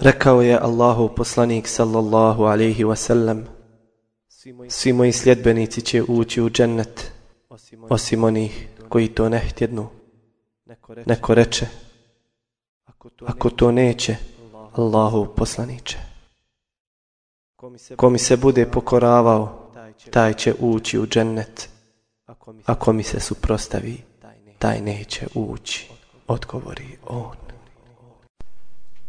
Rekao je Allahu poslanik sallallahu alaihi wasallam Svi moji sljedbenici će ući u džennet Osim onih koji to ne htjednu. Neko reče Ako to neće Allahu poslaniće Ko mi se bude pokoravao Taj će ući u džennet. Ako mi se suprostavi Taj neće ući Odgovori on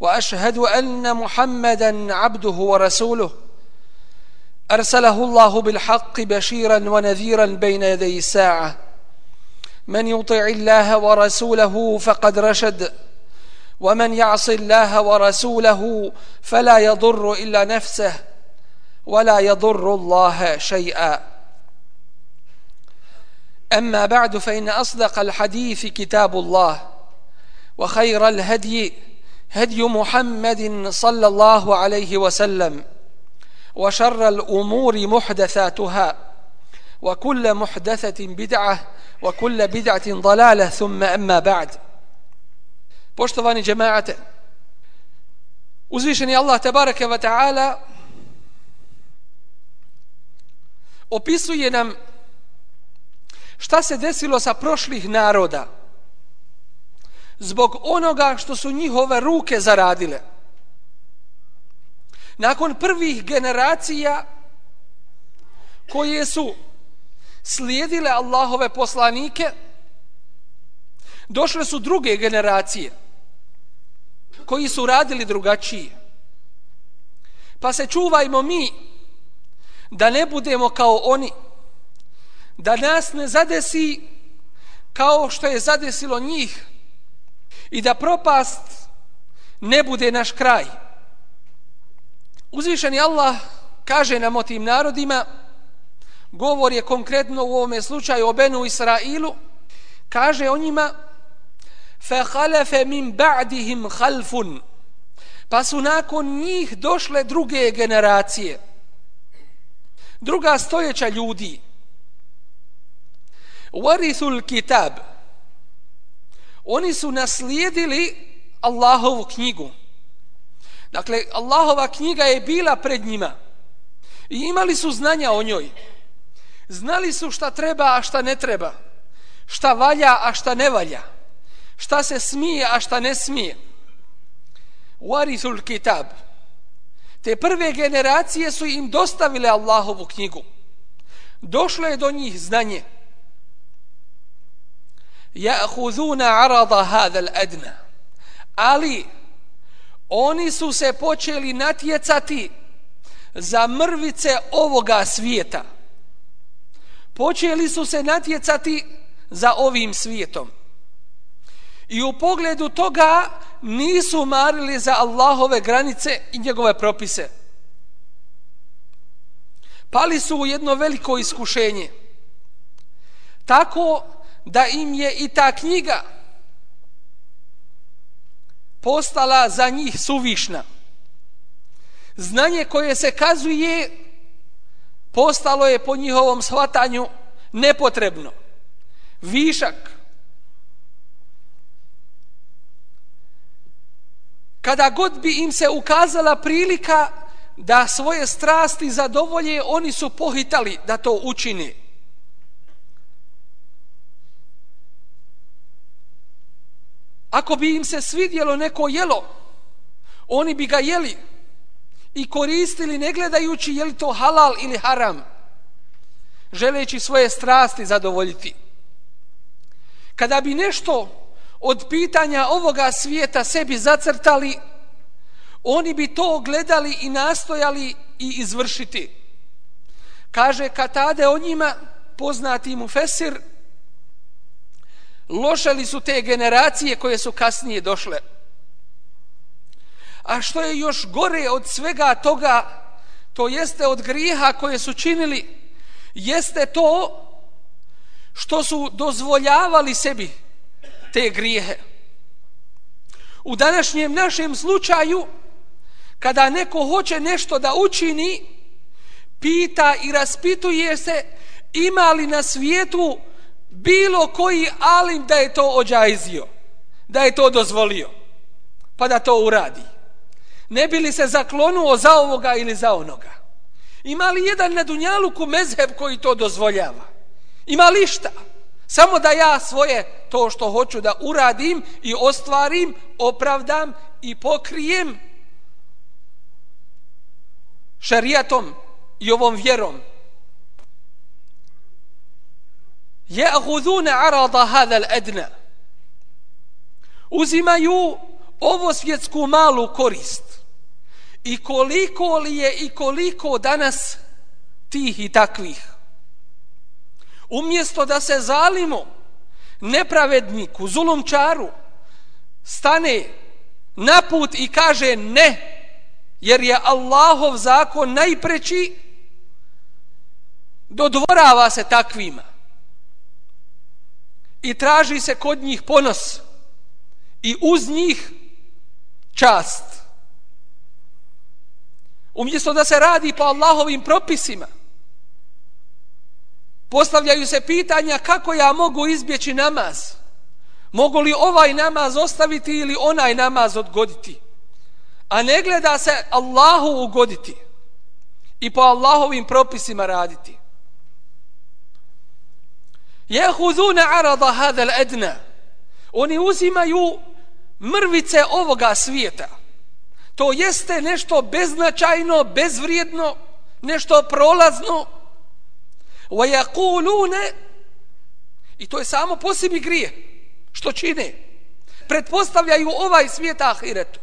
وأشهد أن محمدا عبده ورسوله. أرسله الله بالحق بشيرا ونذيرا بين يدي الساعة. من يطع الله ورسوله فقد رشد. ومن يعص الله ورسوله فلا يضر إلا نفسه ولا يضر الله شيئا. أما بعد فإن أصدق الحديث كتاب الله وخير الهدي هدي محمد صلى الله عليه وسلم وشر الأمور محدثاتها وكل محدثة بدعة وكل بدعة ضلالة ثم أما بعد Poštovani džemaate, uzvišeni Allah tabaraka wa ta'ala opisuje nam šta se desilo sa prošlih naroda zbog onoga što su njihove ruke zaradile. Nakon prvih generacija koje su slijedile Allahove poslanike, došle su druge generacije koji su radili drugačije. Pa se čuvajmo mi da ne budemo kao oni, da nas ne zadesi kao što je zadesilo njih, i da propast ne bude naš kraj. Uzvišeni Allah kaže nam o tim narodima, govor je konkretno u ovome slučaju o Benu Israilu, kaže o njima فَخَلَفَ مِنْ بَعْدِهِمْ خَلْفٌ Pa su nakon njih došle druge generacije. Druga stojeća ljudi. وَرِثُ الْكِتَابِ oni su naslijedili Allahovu knjigu. Dakle, Allahova knjiga je bila pred njima. I imali su znanja o njoj. Znali su šta treba, a šta ne treba. Šta valja, a šta ne valja. Šta se smije, a šta ne smije. Warithul kitab. Te prve generacije su im dostavile Allahovu knjigu. Došlo je do njih znanje ya'khudhuna 'arada hadha al-adna. Ali oni su se počeli natjecati za mrvice ovoga svijeta. Počeli su se natjecati za ovim svijetom. I u pogledu toga nisu marili za Allahove granice i njegove propise. Pali su u jedno veliko iskušenje. Tako da im je i ta knjiga postala za njih suvišna. Znanje koje se kazuje postalo je po njihovom shvatanju nepotrebno. Višak. Kada god bi im se ukazala prilika da svoje strasti zadovolje, oni su pohitali da to učine. Ako bi im se svidjelo neko jelo, oni bi ga jeli i koristili ne gledajući je li to halal ili haram, želeći svoje strasti zadovoljiti. Kada bi nešto od pitanja ovoga svijeta sebi zacrtali, oni bi to gledali i nastojali i izvršiti. Kaže Katade o njima, poznati mu Fesir, loše li su te generacije koje su kasnije došle. A što je još gore od svega toga, to jeste od grijeha koje su činili, jeste to što su dozvoljavali sebi te grijehe. U današnjem našem slučaju, kada neko hoće nešto da učini, pita i raspituje se ima li na svijetu bilo koji alim da je to ođajzio, da je to dozvolio, pa da to uradi. Ne bi li se zaklonuo za ovoga ili za onoga? Ima li jedan na Dunjaluku mezheb koji to dozvoljava? Ima li šta? Samo da ja svoje to što hoću da uradim i ostvarim, opravdam i pokrijem šarijatom i ovom vjerom. Ja'huduna arada hada al-adna. Uzimaju ovo svjetsku malu korist. I koliko li je i koliko danas tih i takvih. Umjesto da se zalimo nepravedniku, zulumčaru, stane na put i kaže ne, jer je Allahov zakon najpreći, dodvorava se takvima i traži se kod njih ponos i uz njih čast. Umjesto da se radi po Allahovim propisima, postavljaju se pitanja kako ja mogu izbjeći namaz. Mogu li ovaj namaz ostaviti ili onaj namaz odgoditi? A ne gleda se Allahu ugoditi i po Allahovim propisima raditi. Jehuzuna arada hada al-adna. Oni uzimaju mrvice ovoga svijeta. To jeste nešto beznačajno, bezvrijedno, nešto prolazno. Wa yaquluna i to je samo po sebi grije. Što čine? Pretpostavljaju ovaj svijet ahiretu.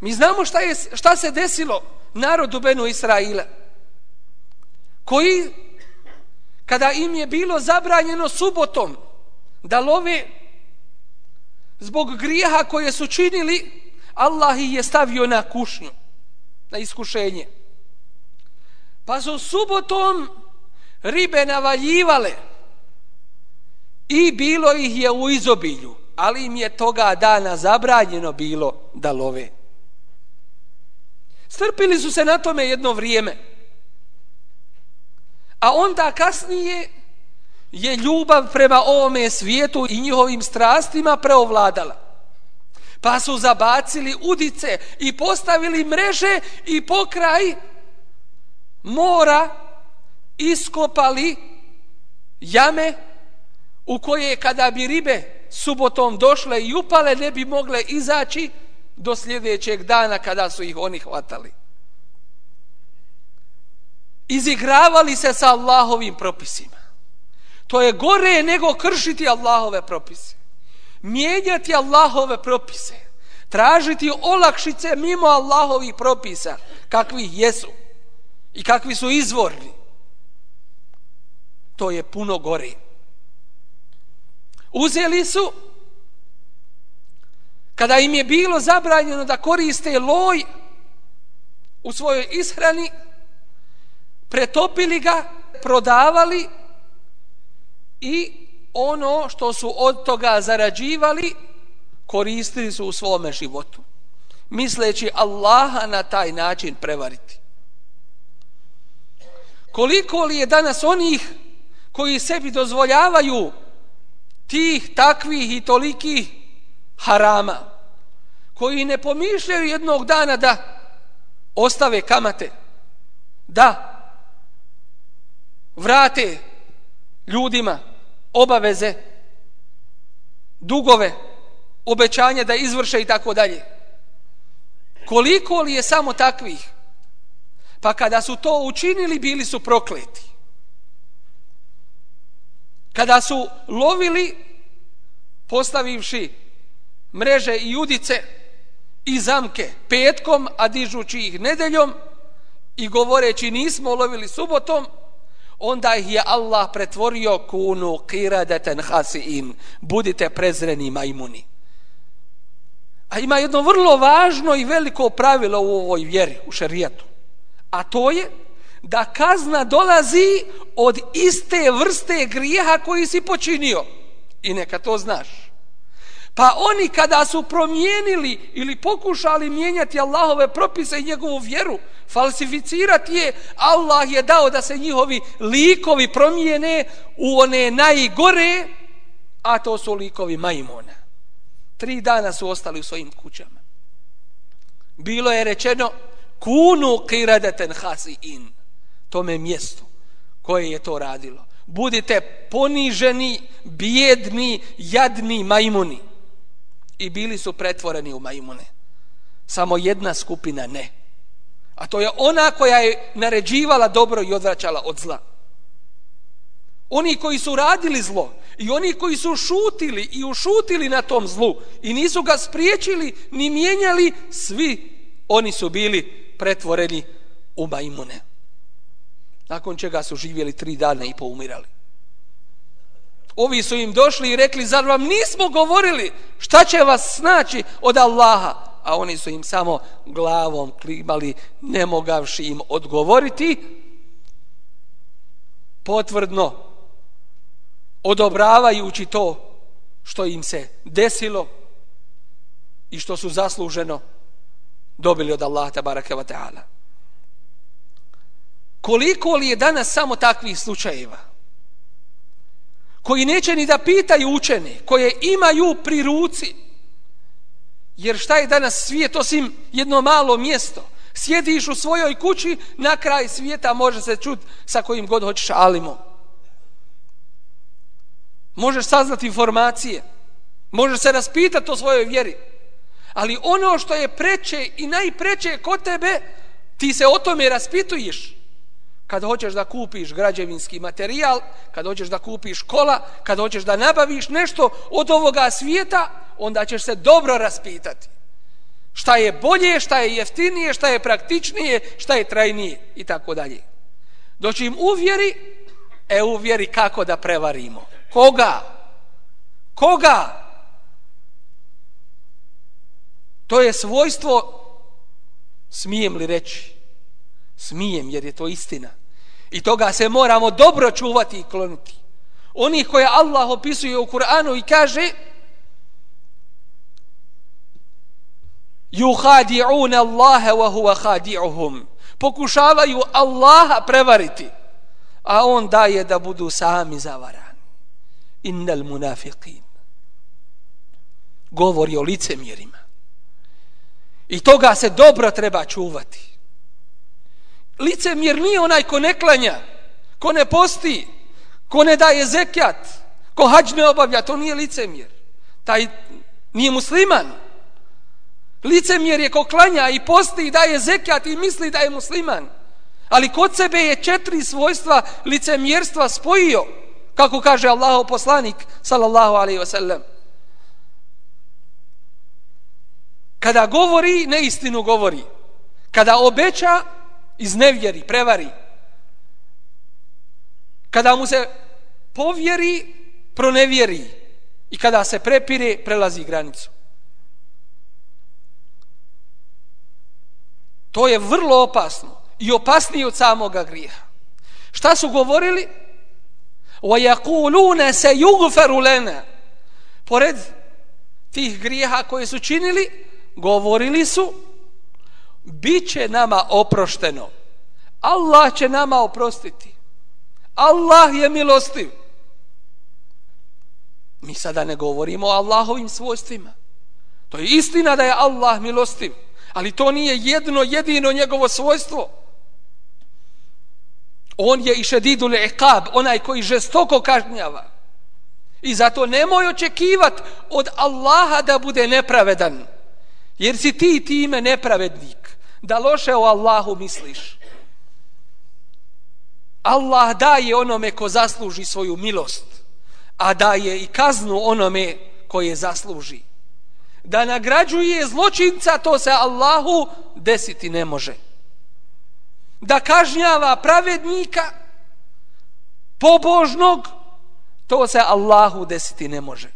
Mi znamo šta, je, šta se desilo narodu Benu Israila koji kada im je bilo zabranjeno subotom da love zbog grijeha koje su činili Allah ih je stavio na kušnju na iskušenje. Pa su subotom ribe navaljivale i bilo ih je u izobilju ali im je toga dana zabranjeno bilo da love. Strpili su se na tome jedno vrijeme. A onda kasnije je ljubav prema ovome svijetu i njihovim strastima preovladala. Pa su zabacili udice i postavili mreže i pokraj mora iskopali jame u koje kada bi ribe subotom došle i upale ne bi mogle izaći do sljedećeg dana kada su ih oni hvatali izigravali se sa Allahovim propisima. To je gore nego kršiti Allahove propise. Mijenjati Allahove propise. Tražiti olakšice mimo Allahovih propisa kakvi jesu i kakvi su izvorni. To je puno gore. Uzeli su kada im je bilo zabranjeno da koriste loj u svojoj ishrani, pretopili ga, prodavali i ono što su od toga zarađivali koristili su u svome životu. Misleći Allaha na taj način prevariti. Koliko li je danas onih koji sebi dozvoljavaju tih, takvih i tolikih harama, koji ne pomišljaju jednog dana da ostave kamate, da vrate ljudima obaveze, dugove, obećanja da izvrše i tako dalje. Koliko li je samo takvih? Pa kada su to učinili, bili su prokleti. Kada su lovili, postavivši mreže i udice i zamke petkom, a dižući ih nedeljom i govoreći nismo lovili subotom, onda ih je Allah pretvorio kunu qiradatan hasiin. Budite prezreni majmuni. A ima jedno vrlo važno i veliko pravilo u ovoj vjeri, u šerijetu. A to je da kazna dolazi od iste vrste grijeha koji si počinio. I neka to znaš. Pa oni kada su promijenili ili pokušali mijenjati Allahove propise i njegovu vjeru, falsificirati je, Allah je dao da se njihovi likovi promijene u one najgore, a to su likovi majmona. Tri dana su ostali u svojim kućama. Bilo je rečeno, kunu kiradeten hasi in, tome mjestu koje je to radilo. Budite poniženi, bijedni, jadni majmuni. I bili su pretvoreni u majmune. Samo jedna skupina ne. A to je ona koja je naređivala dobro i odvraćala od zla. Oni koji su radili zlo i oni koji su šutili i ušutili na tom zlu i nisu ga spriječili ni mijenjali, svi oni su bili pretvoreni u majmune. Nakon čega su živjeli tri dana i poumirali. Ovi su im došli i rekli, zar vam nismo govorili šta će vas snaći od Allaha? A oni su im samo glavom klimali, ne mogavši im odgovoriti. Potvrdno, odobravajući to što im se desilo i što su zasluženo dobili od Allaha tabaraka wa ta'ala. Koliko li je danas samo takvih slučajeva? Koji neće ni da pitaju učene, koje imaju pri ruci. Jer šta je danas svijet osim jedno malo mjesto? Sjediš u svojoj kući, na kraj svijeta može se čut sa kojim god hoćeš alimo. Možeš saznati informacije. Možeš se raspitati o svojoj vjeri. Ali ono što je preče i najpreče kod tebe, ti se o tome raspituješ kad hoćeš da kupiš građevinski materijal, kad hoćeš da kupiš kola, kad hoćeš da nabaviš nešto od ovoga svijeta, onda ćeš se dobro raspitati. Šta je bolje, šta je jeftinije, šta je praktičnije, šta je trajnije i tako dalje. Doći im uvjeri, e uvjeri kako da prevarimo. Koga? Koga? To je svojstvo, smijem li reći, smijem jer je to istina. I toga se moramo dobro čuvati i klonuti. Oni koje Allah opisuje u Kur'anu i kaže yuhadi'un Allaha wa huwa khadi'uhum. Pokušavaju Allaha prevariti, a on daje da budu sami zavarani. Innal munafiqin. Govori o licemjerima. I toga se dobro treba čuvati. Licemjer nije onaj ko ne klanja, ko ne posti, ko ne daje zekjat, ko hađ ne obavlja, to nije licemjer. Taj nije musliman. Licemjer je ko klanja i posti i daje zekjat i misli da je musliman. Ali kod sebe je četiri svojstva licemjerstva spojio, kako kaže Allahov poslanik, sallallahu alaihi wasallam. Kada govori, neistinu govori. Kada obeća, iznevjeri, prevari. Kada mu se povjeri, pronevjeri. I kada se prepire, prelazi granicu. To je vrlo opasno i opasnije od samoga grijeha. Šta su govorili? وَيَقُولُونَ سَيُغْفَرُ لَنَا Pored tih grijeha koje su činili, govorili su bit će nama oprošteno. Allah će nama oprostiti. Allah je milostiv. Mi sada ne govorimo o Allahovim svojstvima. To je istina da je Allah milostiv. Ali to nije jedno, jedino njegovo svojstvo. On je i šedidul iqab, onaj koji žestoko kažnjava. I zato nemoj očekivat od Allaha da bude nepravedan. Jer si ti time nepravednik da loše o Allahu misliš. Allah daje onome ko zasluži svoju milost, a daje i kaznu onome koje zasluži. Da nagrađuje zločinca, to se Allahu desiti ne može. Da kažnjava pravednika, pobožnog, to se Allahu desiti ne može.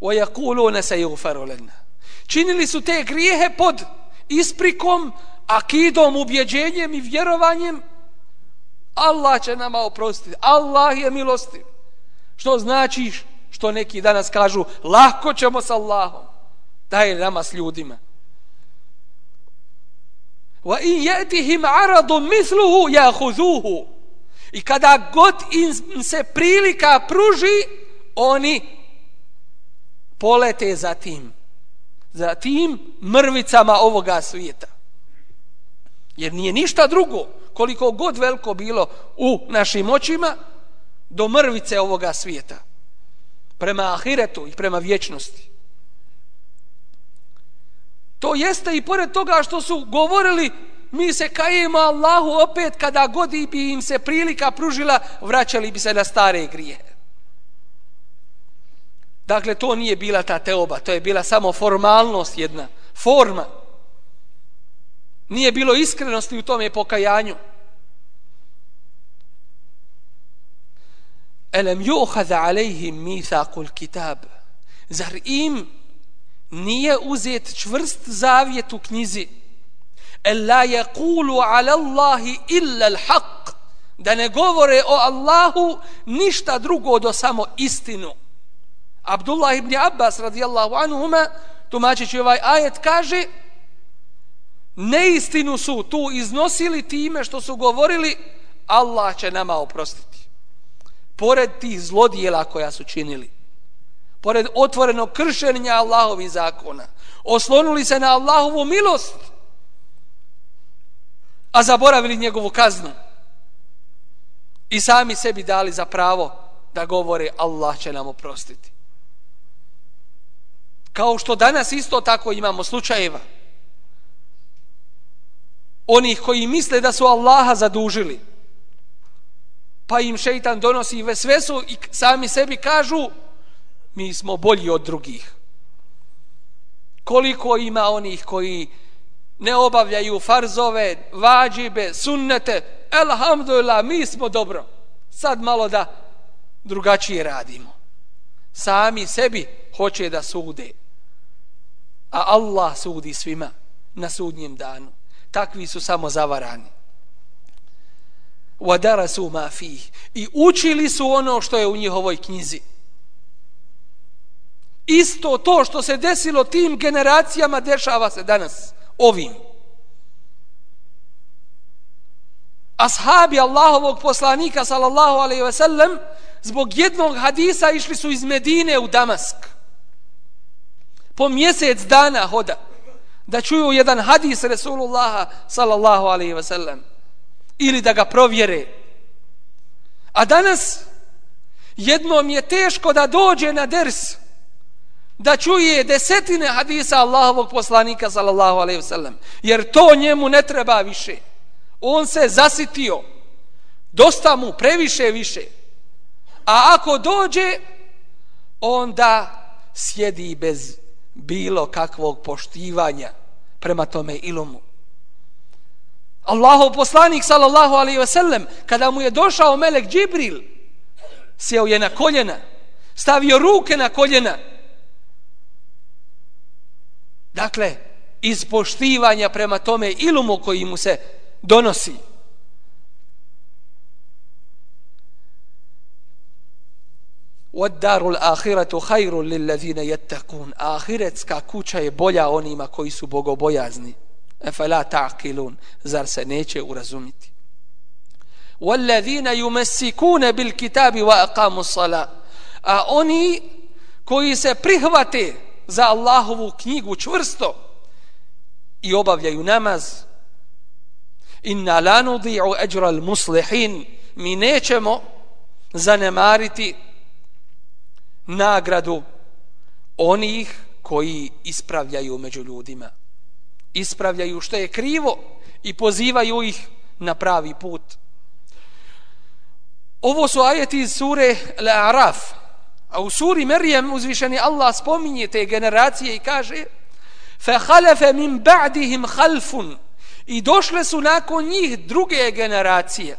وَيَقُولُونَ سَيُغْفَرُ لَنَا Činili su te grijehe pod isprikom, akidom, ubjeđenjem i vjerovanjem. Allah će nama oprostiti. Allah je milostiv. Što znači što neki danas kažu lahko ćemo s Allahom. Daj nama s ljudima. Wa in yatihim aradu mithluhu ya'khuzuhu. I kada god im se prilika pruži, oni polete za tim. Za tim mrvicama ovoga svijeta. Jer nije ništa drugo, koliko god veliko bilo u našim očima, do mrvice ovoga svijeta. Prema ahiretu i prema vječnosti. To jeste i pored toga što su govorili mi se kajemo Allahu opet kada god bi im se prilika pružila vraćali bi se na stare grije. Dakle, to nije bila ta teoba, to je bila samo formalnost jedna, forma. Nije bilo iskrenosti u tome pokajanju. Elem juhada alejhim mithakul kitab. Zar im nije uzet čvrst zavjet u knjizi la yaqulu ala Allahi illa al-haq da ne govore o Allahu ništa drugo do samo istinu Abdullah ibn Abbas radijallahu anhuma tumačeći ovaj ajet kaže neistinu su tu iznosili time što su govorili Allah će nama oprostiti pored tih zlodijela koja su činili pored otvorenog kršenja Allahovi zakona, oslonuli se na Allahovu milost, a zaboravili njegovu kaznu. I sami sebi dali za pravo da govore Allah će nam oprostiti. Kao što danas isto tako imamo slučajeva. Onih koji misle da su Allaha zadužili. Pa im šeitan donosi sve su i sami sebi kažu mi smo bolji od drugih. Koliko ima onih koji ne obavljaju farzove, vađibe, sunnete, elhamdulillah, mi smo dobro. Sad malo da drugačije radimo. Sami sebi hoće da sude. A Allah sudi svima na sudnjem danu. Takvi su samo zavarani. Wadara su ma. I učili su ono što je u njihovoj knjizi isto to što se desilo tim generacijama dešava se danas ovim ashabi Allahovog poslanika sallallahu alejhi ve sellem zbog jednog hadisa išli su iz Medine u Damask po mjesec dana hoda da čuju jedan hadis Resulullaha sallallahu alaihi ve sellem ili da ga provjere. A danas jednom je teško da dođe na ders da čuje desetine hadisa Allahovog poslanika sallallahu alejhi ve sellem jer to njemu ne treba više. On se zasitio dosta mu previše više. A ako dođe onda sjedi bez bilo kakvog poštivanja prema tome ilumu Allahov poslanik sallallahu alejhi ve sellem kada mu je došao melek Džibril sjeo je na koljena stavio ruke na koljena Dakle, iz poštivanja prema tome ilumu koji mu se donosi. وَدَّارُ الْآخِرَةُ خَيْرٌ لِلَّذِينَ يَتَّقُونَ Ahiretska kuća je bolja onima koji su bogobojazni. اَفَلَا تَعْقِلُونَ Zar se neće urazumiti? وَالَّذِينَ يُمَسِّكُونَ بِالْكِتَابِ وَأَقَامُ الصَّلَاةِ A oni koji se prihvate za Allahovu knjigu čvrsto i obavljaju namaz inna la nudi'u ajra al-muslihin mi nećemo zanemariti nagradu onih koji ispravljaju među ljudima ispravljaju što je krivo i pozivaju ih na pravi put ovo su ajeti iz sure Al-A'raf A u suri Merijem uzvišeni Allah spominje te generacije i kaže فَحَلَفَ مِنْ بَعْدِهِمْ خَلْفٌ I došle su nakon njih druge generacije.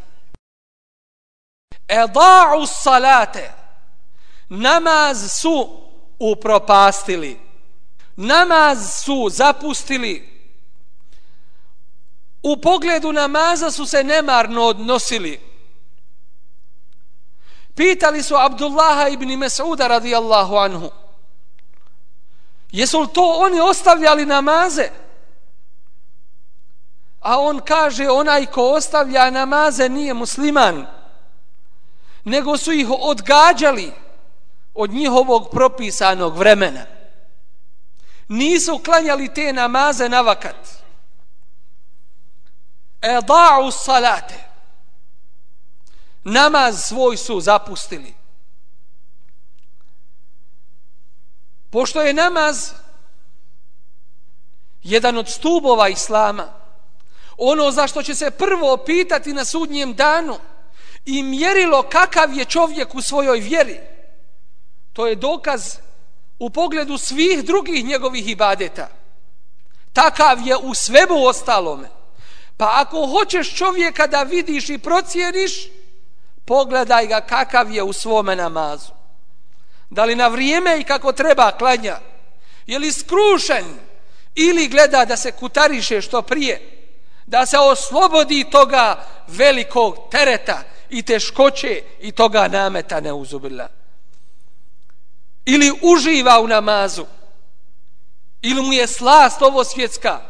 اَضَاعُ الصَّلَاةَ Namaz su upropastili. namaz su zapustili. U pogledu namaza su se nemarno odnosili. Pitali su Abdullaha ibn Mas'uda radijallahu anhu jesu li to oni ostavljali namaze? A on kaže onaj ko ostavlja namaze nije musliman nego su ih odgađali od njihovog propisanog vremena. Nisu klanjali te namaze na vakat. Eda'u salate. Namaz svoj su zapustili. Pošto je namaz jedan od stubova islama ono za što će se prvo pitati na sudnjem danu i mjerilo kakav je čovjek u svojoj vjeri to je dokaz u pogledu svih drugih njegovih ibadeta. Takav je u svemu ostalome. Pa ako hoćeš čovjeka da vidiš i procijeniš pogledaj ga kakav je u svome namazu. Da li na vrijeme i kako treba klanja? Je li skrušen? Ili gleda da se kutariše što prije? Da se oslobodi toga velikog tereta i teškoće i toga nameta ne. Ili uživa u namazu. Ili mu je slast ovo svjetska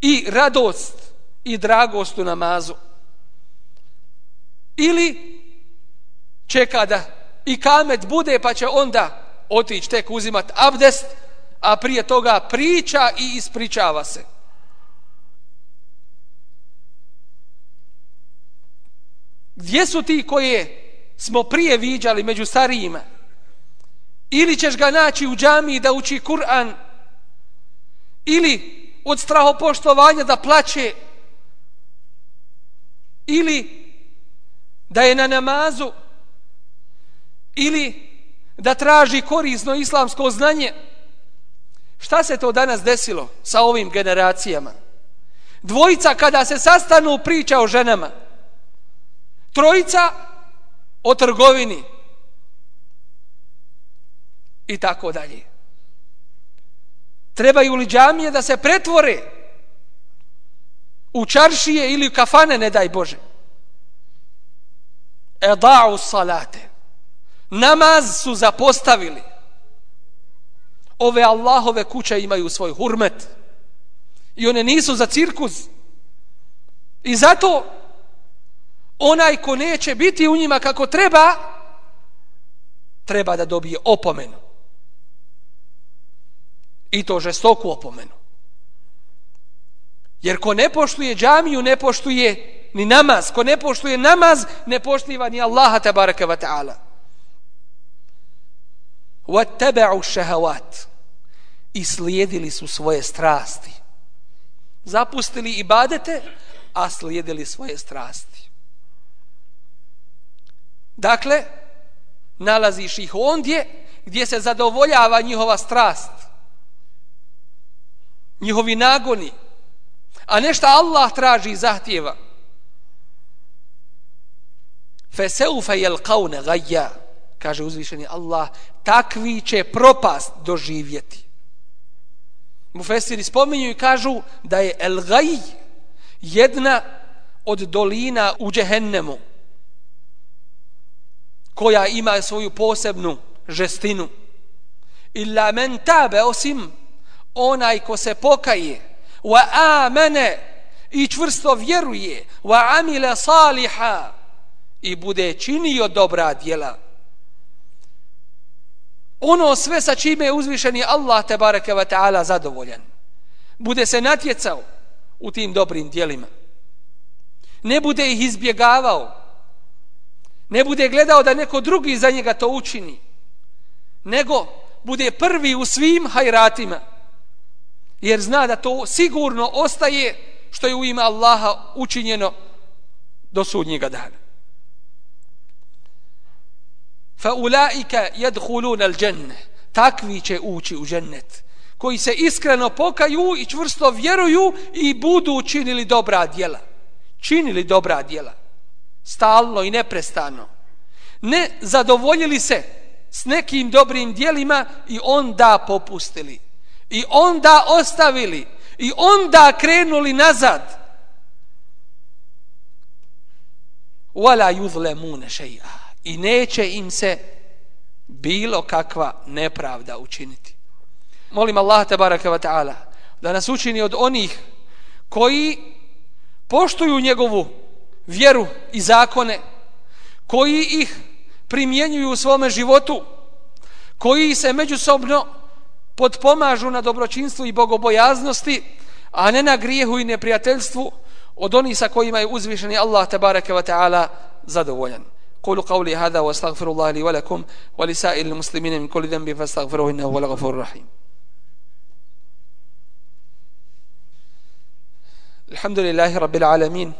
i radost i dragost u namazu. Ili čeka da i kamet bude pa će onda otići tek uzimat abdest, a prije toga priča i ispričava se. Gdje su ti koje smo prije viđali među starijima? Ili ćeš ga naći u džamiji da uči Kur'an? Ili od strahopoštovanja da plaće? Ili da je na namazu? Ili da traži korisno islamsko znanje? Šta se to danas desilo sa ovim generacijama? Dvojica kada se sastanu priča o ženama – trojica o trgovini i tako dalje. Trebaju li džamije da se pretvore u čaršije ili u kafane, ne daj Bože. Eda'u salate. Namaz su zapostavili. Ove Allahove kuće imaju svoj hurmet. I one nisu za cirkus. I zato onaj ko neće biti u njima kako treba, treba da dobije opomenu. I to žestoku opomenu. Jer ko ne poštuje džamiju, ne poštuje ni namaz. Ko ne poštuje namaz, ne poštiva ni Allaha tabaraka wa ta'ala. وَتَّبَعُوا شَهَوَاتِ I slijedili su svoje strasti. Zapustili ibadete, a slijedili svoje strasti. Dakle, nalaziš ih ondje gdje se zadovoljava njihova strast, njihovi nagoni, a nešto Allah traži i zahtjeva. Feseufe jel kaune gajja, kaže uzvišeni Allah, takvi će propast doživjeti. Mufesiri spominju i kažu da je el gaj jedna od dolina u džehennemu koja ima svoju posebnu žestinu. Illa men tabe osim onaj ko se pokaje wa amene i čvrsto vjeruje wa amile saliha i bude činio dobra djela. Ono sve sa čime je uzvišeni Allah te bareke ve ta'ala zadovoljan. Bude se natjecao u tim dobrim djelima. Ne bude ih izbjegavao ne bude gledao da neko drugi za njega to učini, nego bude prvi u svim hajratima, jer zna da to sigurno ostaje što je u ime Allaha učinjeno do sudnjega dana. Fa ulaika yadkhulun al-janna takvi će ući u džennet koji se iskreno pokaju i čvrsto vjeruju i budu učinili dobra djela činili dobra djela stalno i neprestano. Ne zadovoljili se s nekim dobrim djelima i onda popustili i onda ostavili. I onda krenuli nazad. Wala yuzlamuna shay'a i neće im se bilo kakva nepravda učiniti. Molim Allah te baraka ve taala da nas učini od onih koji poštuju njegovu vjeru i zakone koji ih primjenjuju u svome životu koji se međusobno podpomažu na dobročinstvu i bogobojaznosti a ne na grijehu i neprijateljstvu od onih sa kojima je uzvišeni Allah tabaraka wa ta'ala zadovoljan. قولوا قولي هذا واستغفر الله لي ولكم ولسائر المسلمين من كل ذنب فاستغفروه انه هو الغفور الرحيم الحمد لله رب العالمين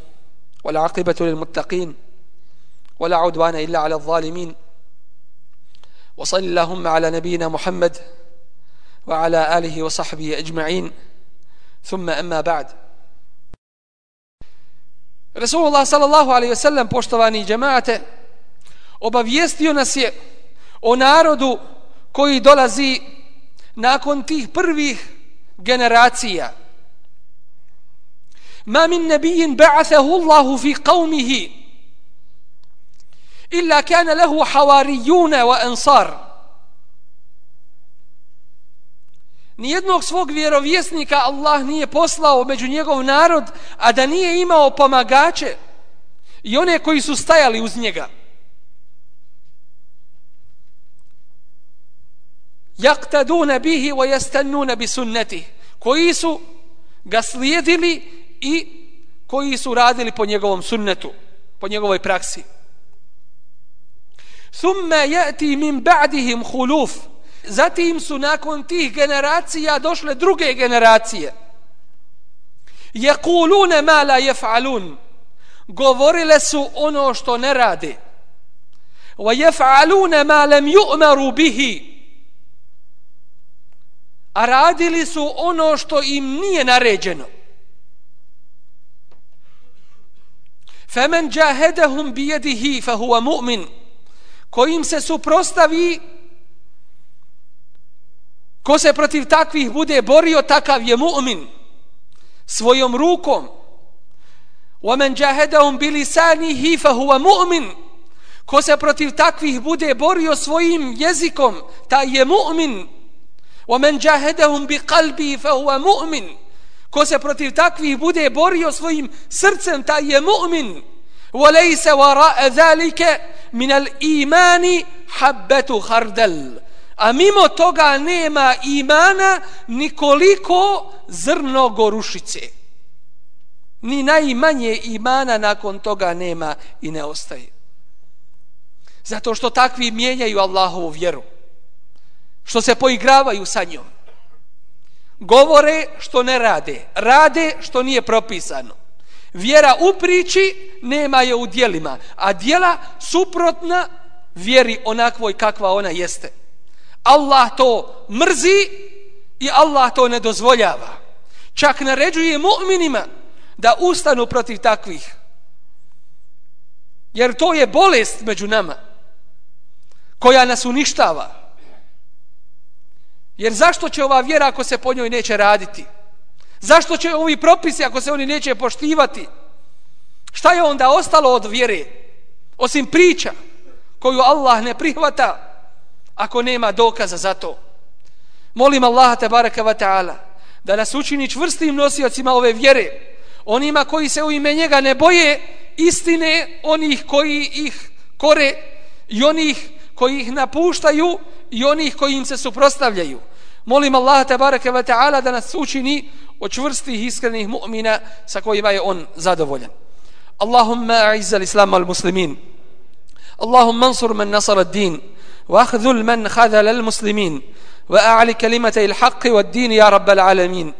والعاقبة للمتقين ولا عدوان إلا على الظالمين وصل اللهم على نبينا محمد وعلى آله وصحبه أجمعين ثم أما بعد Resulullah sallallahu alaihi ve sellem poštovani džemaate obavijestio nas je o narodu koji dolazi nakon tih prvih generacija ma min nabiyin ba'athahu Allahu fi qawmihi illa kana lahu hawarijuna wa ansar Nijednog svog vjerovjesnika Allah nije poslao među njegov narod, a da nije imao pomagače i one koji su stajali uz njega. Jaktaduna bihi wa jastannuna bi sunneti. Koji su ga slijedili i koji su radili po njegovom sunnetu, po njegovoj praksi. Thumma yati min ba'dihim khuluf Zatim su nakon tih generacija došle druge generacije. Jekulune ma la jef'alun. Govorile su ono što ne rade. Wa jef'alune ma lem ju'maru bihi. A radili su ono što im nije naređeno. Femen jahedahum bijedihi fa huwa mu'min. Kojim se suprostavi Ko se protiv takvih bude borio, takav je mu'min. Svojom rukom. وَمَنْ جَهَدَهُمْ بِلِسَانِهِ فَهُوَ مُؤْمِنٌ Ko se protiv takvih bude borio svojim jezikom, taj je mu'min. وَمَنْ جَهَدَهُمْ بِقَلْبِهِ فَهُوَ مُؤْمِنٌ Ko se protiv takvih bude borio svojim srcem, taj je mu'min. وَلَيْسَ وَرَاءَ ذَلِكَ مِنَ الْإِيمَانِ حَبَّةُ خَرْدَلُ A mimo toga nema imana nikoliko zrno gorušice. Ni najmanje imana nakon toga nema i ne ostaje. Zato što takvi mijenjaju Allahovu vjeru. Što se poigravaju sa njom. Govore što ne rade. Rade što nije propisano. Vjera u priči nema je u dijelima. A dijela suprotna vjeri onakvoj kakva ona jeste. Allah to mrzi i Allah to ne dozvoljava. Čak naređuje mu'minima da ustanu protiv takvih. Jer to je bolest među nama koja nas uništava. Jer zašto će ova vjera ako se po njoj neće raditi? Zašto će ovi propisi ako se oni neće poštivati? Šta je onda ostalo od vjere? Osim priča koju Allah ne prihvata ako nema dokaza za to. Molim Allaha tabaraka wa ta'ala da nas učini čvrstim nosiocima ove vjere, onima koji se u ime njega ne boje istine onih koji ih kore i onih koji ih napuštaju i onih koji im se suprostavljaju. Molim Allaha tabaraka wa ta'ala da nas učini od čvrstih iskrenih mu'mina sa kojima je on zadovoljan. Allahumma a'izza l-islam al-muslimin. Allahumma ansur man nasara ad-din. واخذل من خذل المسلمين واعل كلمة الحق والدين يا رب العالمين.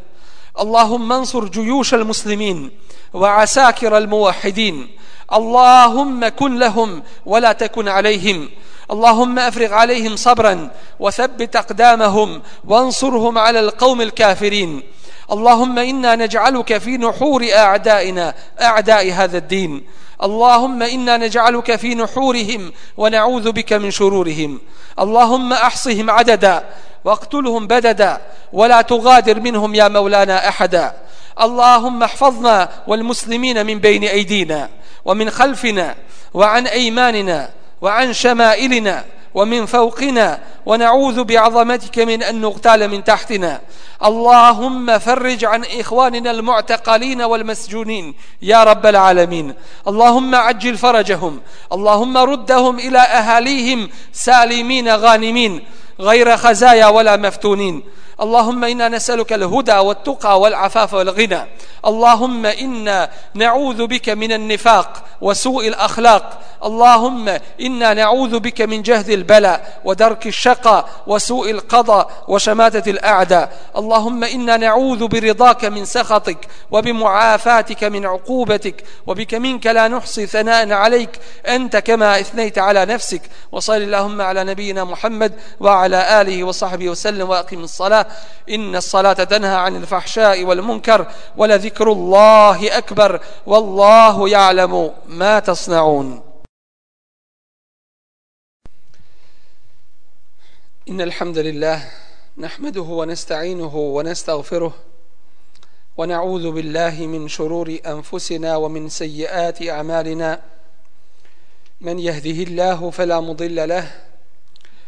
اللهم انصر جيوش المسلمين وعساكر الموحدين. اللهم كن لهم ولا تكن عليهم. اللهم أفرغ عليهم صبرا وثبت أقدامهم وانصرهم على القوم الكافرين. اللهم إنا نجعلك في نحور أعدائنا أعداء هذا الدين. اللهم إنا نجعلك في نحورهم ونعوذ بك من شرورهم. اللهم أحصهم عددا واقتلهم بددا ولا تغادر منهم يا مولانا أحدا. اللهم احفظنا والمسلمين من بين أيدينا ومن خلفنا وعن أيماننا وعن شمائلنا ومن فوقنا ونعوذ بعظمتك من أن نغتال من تحتنا. اللهم فرج عن إخواننا المعتقلين والمسجونين يا رب العالمين. اللهم عجل فرجهم. اللهم ردهم إلى أهاليهم سالمين غانمين. غير خزايا ولا مفتونين. اللهم إنا نسألك الهدى والتقى والعفاف والغنى. اللهم إنا نعوذ بك من النفاق وسوء الأخلاق. اللهم إنا نعوذ بك من جهد البلاء ودرك الشقى وسوء القضاء وشماتة الأعداء. اللهم إنا نعوذ برضاك من سخطك وبمعافاتك من عقوبتك وبك منك لا نحصي ثناء عليك. أنت كما أثنيت على نفسك. وصل اللهم على نبينا محمد وعلى آله وصحبه وسلم وأقم الصلاة. إن الصلاة تنهى عن الفحشاء والمنكر ولذكر الله أكبر والله يعلم ما تصنعون. إن الحمد لله نحمده ونستعينه ونستغفره ونعوذ بالله من شرور أنفسنا ومن سيئات أعمالنا. من يهده الله فلا مضل له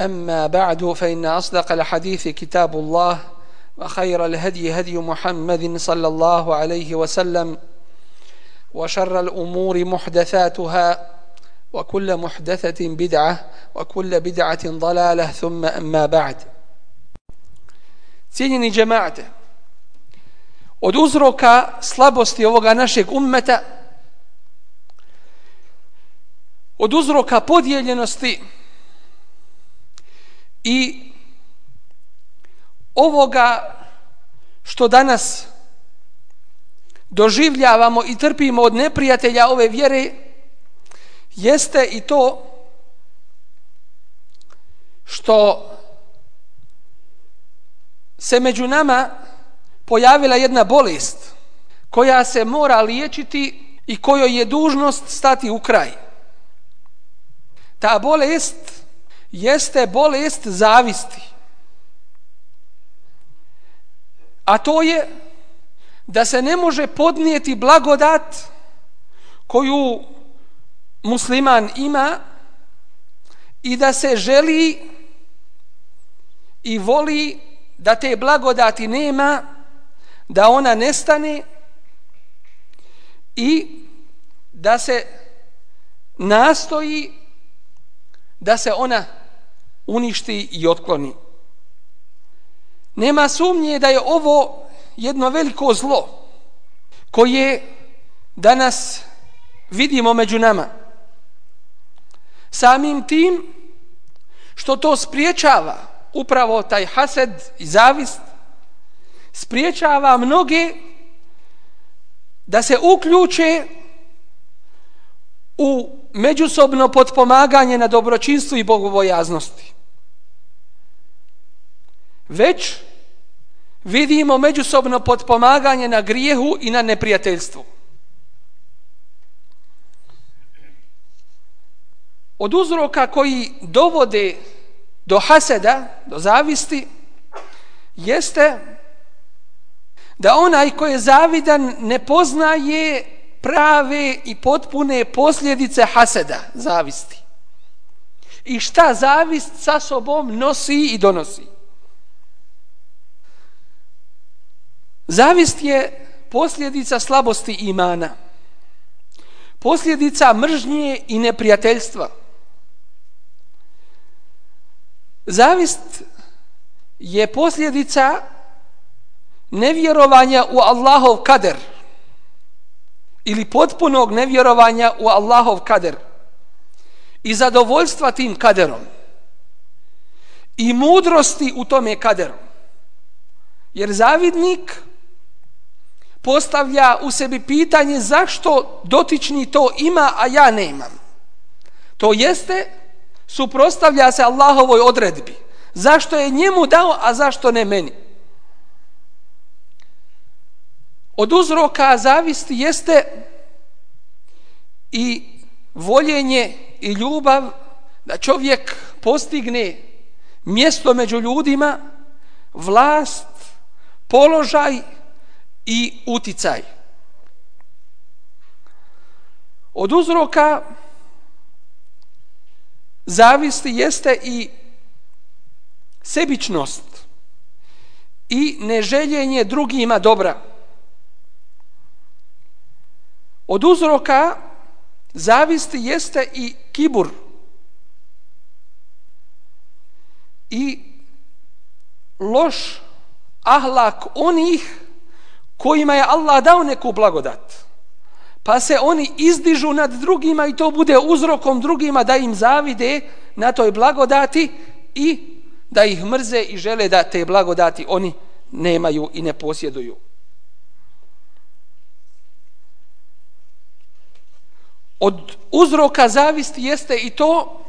أما بعد فإن أصدق الحديث كتاب الله وخير الهدي هدي محمد صلى الله عليه وسلم وشر الأمور محدثاتها وكل محدثة بدعة وكل بدعة ضلالة ثم أما بعد. Cijenjeni džemaate, od uzroka slabosti ovoga našeg ummeta, od uzroka podijeljenosti i ovoga što danas doživljavamo i trpimo od neprijatelja ove vjere jeste i to što se među nama pojavila jedna bolest koja se mora liječiti i kojoj je dužnost stati u kraj. Ta bolest jeste bolest zavisti. A to je da se ne može podnijeti blagodat koju musliman ima i da se želi i voli da te blagodati nema, da ona nestane i da se nastoji da se ona uništi i otkloni. Nema sumnje da je ovo jedno veliko zlo koje danas vidimo među nama. Samim tim što to spriječava upravo taj hased i zavist, spriječava mnoge da se uključe u međusobno potpomaganje na dobročinstvu i bogobojaznosti. Već vidimo međusobno potpomaganje na grijehu i na neprijateljstvu. Od uzroka koji dovode do haseda, do zavisti, jeste da onaj ko je zavidan ne poznaje prave i potpune posljedice haseda, zavisti. I šta zavist sa sobom nosi i donosi. Zavist je posljedica slabosti imana. Posljedica mržnje i neprijateljstva. Zavist je posljedica nevjerovanja u Allahov kader ili potpunog nevjerovanja u Allahov kader i zadovoljstva tim kaderom i mudrosti u tome kaderu. Jer zavidnik postavlja u sebi pitanje zašto dotični to ima, a ja nemam. To jeste, suprostavlja se Allahovoj odredbi. Zašto je njemu dao, a zašto ne meni? Od uzroka zavisti jeste i voljenje i ljubav da čovjek postigne mjesto među ljudima, vlast, položaj i uticaj. Od uzroka zavisti jeste i sebičnost i neželjenje drugima dobra. Od uzroka zavisti jeste i kibur i loš ahlak onih kojima je Allah dao neku blagodat. Pa se oni izdižu nad drugima i to bude uzrokom drugima da im zavide na toj blagodati i da ih mrze i žele da te blagodati oni nemaju i ne posjeduju. Od uzroka zavisti jeste i to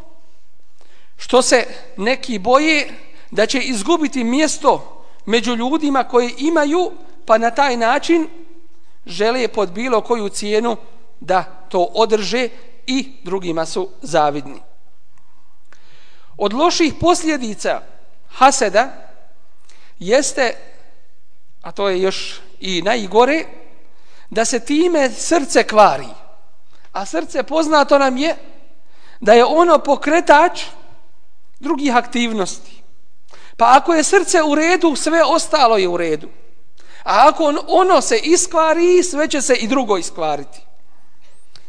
što se neki boje da će izgubiti mjesto među ljudima koje imaju, pa na taj način žele pod bilo koju cijenu da to održe i drugima su zavidni. Od loših posljedica haseda jeste, a to je još i najgore, da se time srce kvari. A srce poznato nam je da je ono pokretač drugih aktivnosti. Pa ako je srce u redu, sve ostalo je u redu. A ako ono se iskvari, sve će se i drugo iskvariti.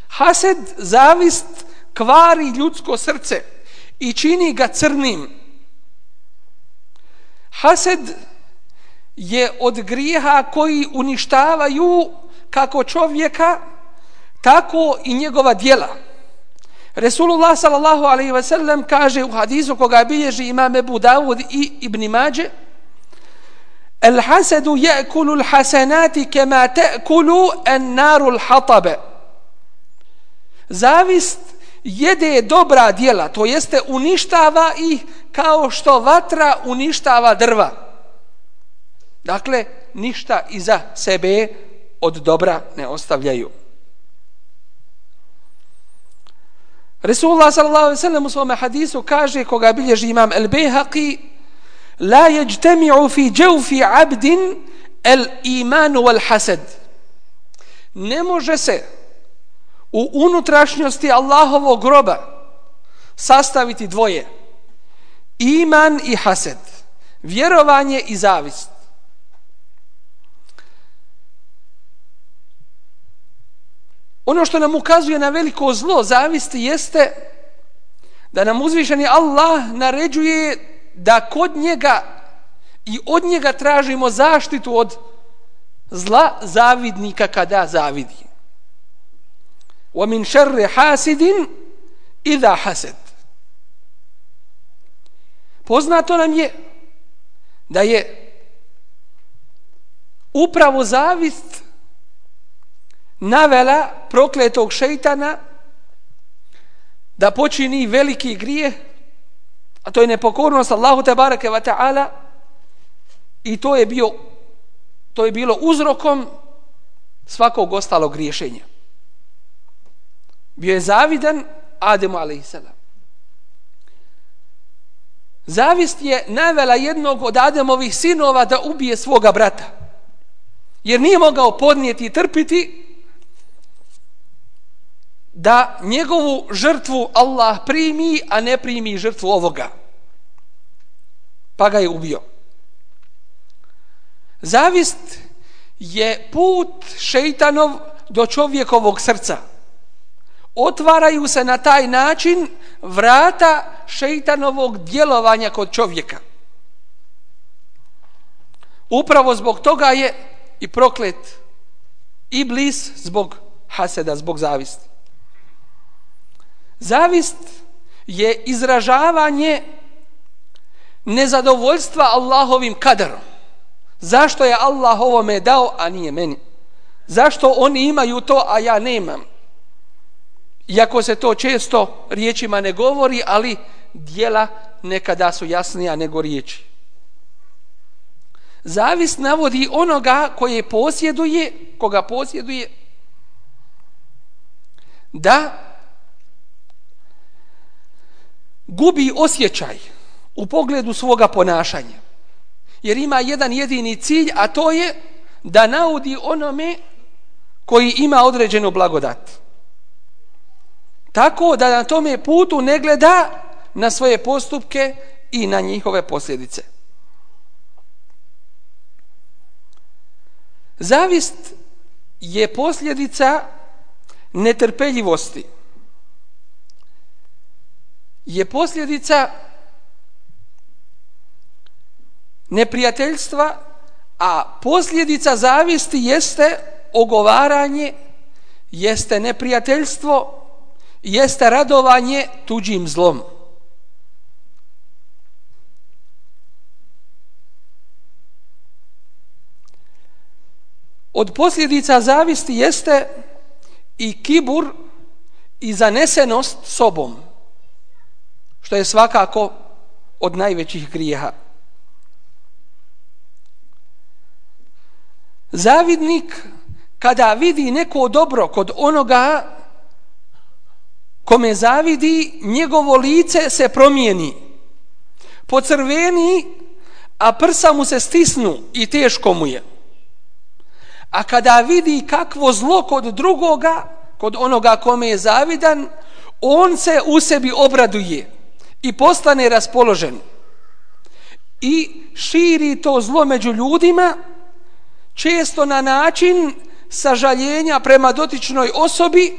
Hased, zavist, kvari ljudsko srce i čini ga crnim. Hased je od grijeha koji uništavaju kako čovjeka, tako i njegova djela. Resulullah sallallahu alaihi ve sellem kaže u hadisu koga bilježi imam Ebu Dawud i Ibn Mađe El hasedu je'kulu l'hasanati kema te'kulu en naru l'hatabe. Zavist jede dobra djela, to jeste uništava ih kao što vatra uništava drva. Dakle, ništa iza sebe od dobra ne ostavljaju. Resulullah sallallahu alejhi ve sellem u svom hadisu kaže koga bilježi imam El-Bejhaqi La yajtami'u fi jawfi abdin al-iman wal-hasad. Ne može se u unutrašnjosti Allahovog groba sastaviti dvoje. Iman i hased. Vjerovanje i zavist. Ono što nam ukazuje na veliko zlo zavisti jeste da nam uzvišeni Allah naređuje da kod njega i od njega tražimo zaštitu od zla zavidnika kada zavidi. Wa min sharri hasidin idha hasad. Poznato nam je da je upravo zavist navela prokletog šeitana da počini veliki grije, a to je nepokornost Allahu te bareke ve ta'ala i to je bio to je bilo uzrokom svakog ostalog griješenja. Bio je zavidan Ademu alejselam. Zavist je navela jednog od Ademovih sinova da ubije svoga brata. Jer nije mogao podnijeti i trpiti da njegovu žrtvu Allah primi, a ne primi žrtvu ovoga. Pa ga je ubio. Zavist je put šeitanov do čovjekovog srca. Otvaraju se na taj način vrata šeitanovog djelovanja kod čovjeka. Upravo zbog toga je i proklet Iblis zbog haseda, zbog zavisti. Zavist je izražavanje nezadovoljstva Allahovim kadarom. Zašto je Allah ovo me dao, a nije meni? Zašto oni imaju to, a ja nemam? Iako se to često riječima ne govori, ali dijela nekada su jasnija nego riječi. Zavist navodi onoga koje posjeduje, koga posjeduje, da gubi osjećaj u pogledu svoga ponašanja. Jer ima jedan jedini cilj, a to je da naudi onome koji ima određenu blagodat. Tako da na tome putu ne gleda na svoje postupke i na njihove posljedice. Zavist je posljedica netrpeljivosti. Je posljedica neprijateljstva, a posljedica zavisti jeste ogovaranje, jeste neprijateljstvo, jeste radovanje tuđim zlom. Od posljedica zavisti jeste i kibur i zanesenost sobom, što je svakako od najvećih grijeha. Zavidnik kada vidi neko dobro kod onoga kome zavidi, njegovo lice se promijeni. Pocrveni, a prsa mu se stisnu i teško mu je. A kada vidi kakvo zlo kod drugoga, kod onoga kome je zavidan, on se u sebi obraduje i postane raspoložen. I širi to zlo među ljudima, često na način sažaljenja prema dotičnoj osobi,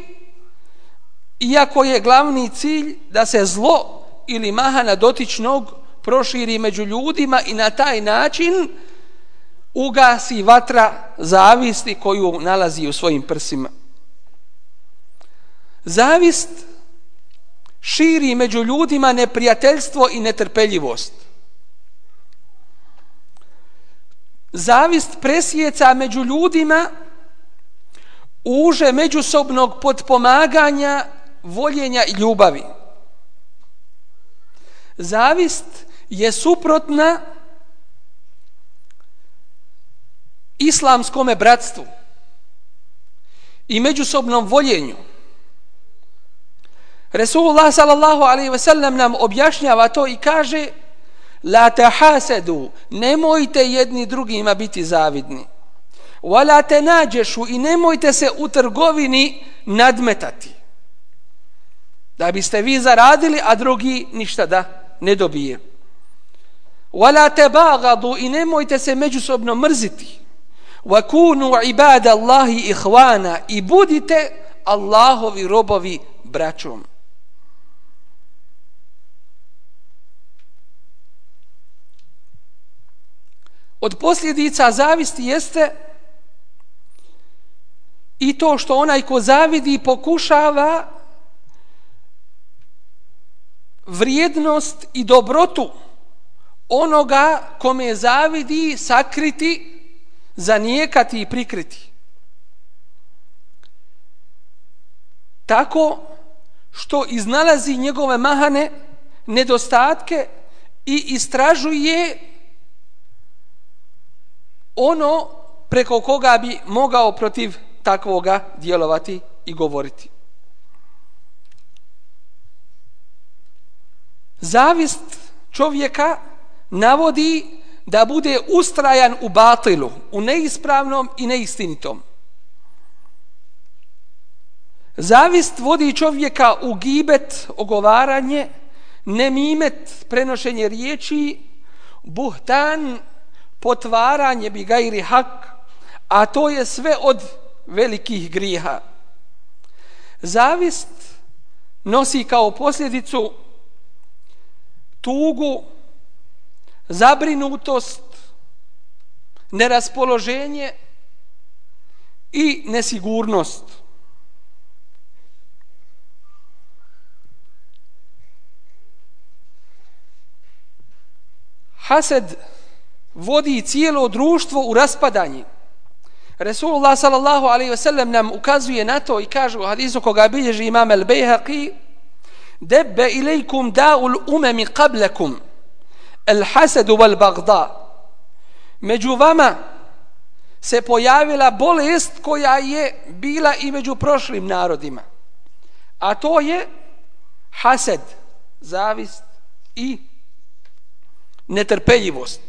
iako je glavni cilj da se zlo ili mahana dotičnog proširi među ljudima i na taj način ugasi vatra zavisti koju nalazi u svojim prsima. Zavist širi među ljudima neprijateljstvo i netrpeljivost. Zavist presjeca među ljudima uže međusobnog podpomaganja, voljenja i ljubavi. Zavist je suprotna islamskome bratstvu i međusobnom voljenju. Resulullah sallallahu alaihi ve sellem nam objašnjava to i kaže La tahasedu, nemojte jedni drugima biti zavidni. Wala te nađešu i nemojte se u trgovini nadmetati. Da biste vi zaradili, a drugi ništa da ne dobije. Wala te bagadu i nemojte se međusobno mrziti. Wa kunu ibada Allahi ihvana i budite Allahovi robovi braćom. Od posljedica zavisti jeste i to što onaj ko zavidi pokušava vrijednost i dobrotu onoga kome zavidi sakriti, zanijekati i prikriti. Tako što iznalazi njegove mahane, nedostatke i istražuje ono preko koga bi mogao protiv takvoga djelovati i govoriti. Zavist čovjeka navodi da bude ustrajan u batilu, u neispravnom i neistinitom. Zavist vodi čovjeka u gibet, ogovaranje, nemimet, prenošenje riječi, buhtan, potvaranje bi gajri hak, a to je sve od velikih griha. Zavist nosi kao posljedicu tugu, zabrinutost, neraspoloženje i nesigurnost. Hased vodi cijelo društvo u raspadanje. Resulullah sallallahu alaihi ve sellem nam ukazuje na to i kaže u hadisu koga bilježi imam al-Bayhaqi debbe ilaikum da'ul umemi qablakum al-hasadu wal-bagda među vama se pojavila bolest koja je bila i među prošlim narodima. A to je hased, zavist i netrpeljivost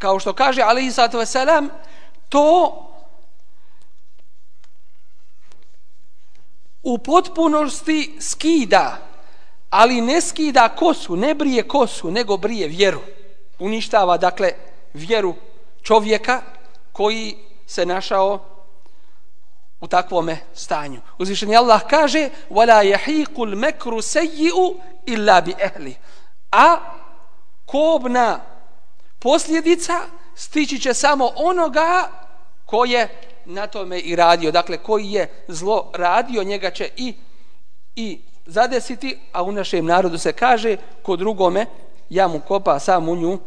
kao što kaže Ali Isatu Veselam, to u potpunosti skida, ali ne skida kosu, ne brije kosu, nego brije vjeru. Uništava, dakle, vjeru čovjeka koji se našao u takvom stanju. Uzvišeni Allah kaže: "Wala yahiqu al-makru sayyi'u illa bi ahli." A kobna posljedica stići će samo onoga ko je na tome i radio. Dakle, koji je zlo radio, njega će i, i zadesiti, a u našem narodu se kaže ko drugome ja mu kopa, sam u nju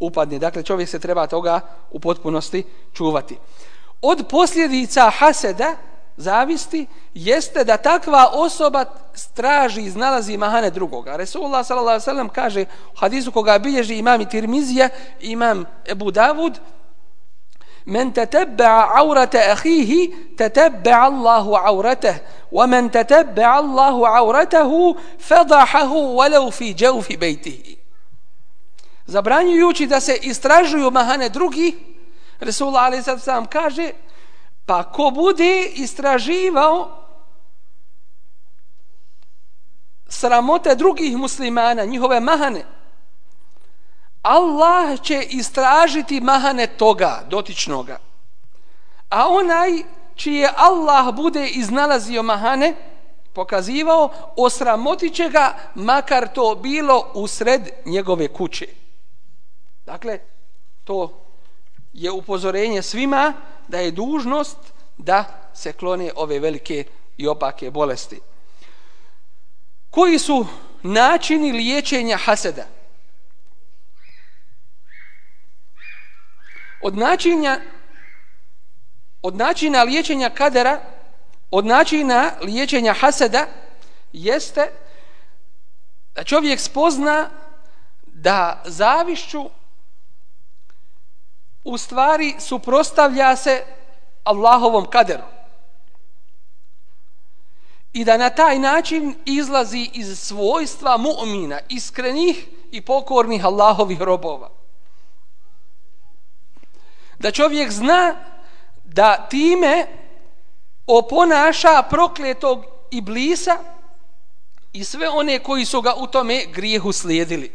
upadne. Dakle, čovjek se treba toga u potpunosti čuvati. Od posljedica haseda, zavisti, jeste da takva osoba straži i iznalazi mahane drugoga. Resulullah sellem kaže u hadisu koga bilježi imam Tirmizija, imam Ebu Davud, Men tetebbe'a aurate ahihi, tetebbe'a Allahu aurateh. Wa men tetebbe'a Allahu auratahu, fedahahu walau fi jawfi baytihi zabranjujući da se istražuju mahane drugi, Resulullah alejhi ve sellem kaže, pa ko bude istraživao sramote drugih muslimana, njihove mahane, Allah će istražiti mahane toga, dotičnoga. A onaj čije Allah bude iznalazio mahane, pokazivao, osramotit će ga, makar to bilo u sred njegove kuće. Dakle, to je upozorenje svima da je dužnost da se klone ove velike i opake bolesti. Koji su načini liječenja haseda? Od načina od načina liječenja kadera, od načina liječenja haseda jeste da čovjek spozna da zavišću u stvari suprostavlja se Allahovom kaderu. I da na taj način izlazi iz svojstva mu'mina, iskrenih i pokornih Allahovih robova. Da čovjek zna da time oponaša prokletog iblisa i sve one koji su ga u tome grijehu slijedili.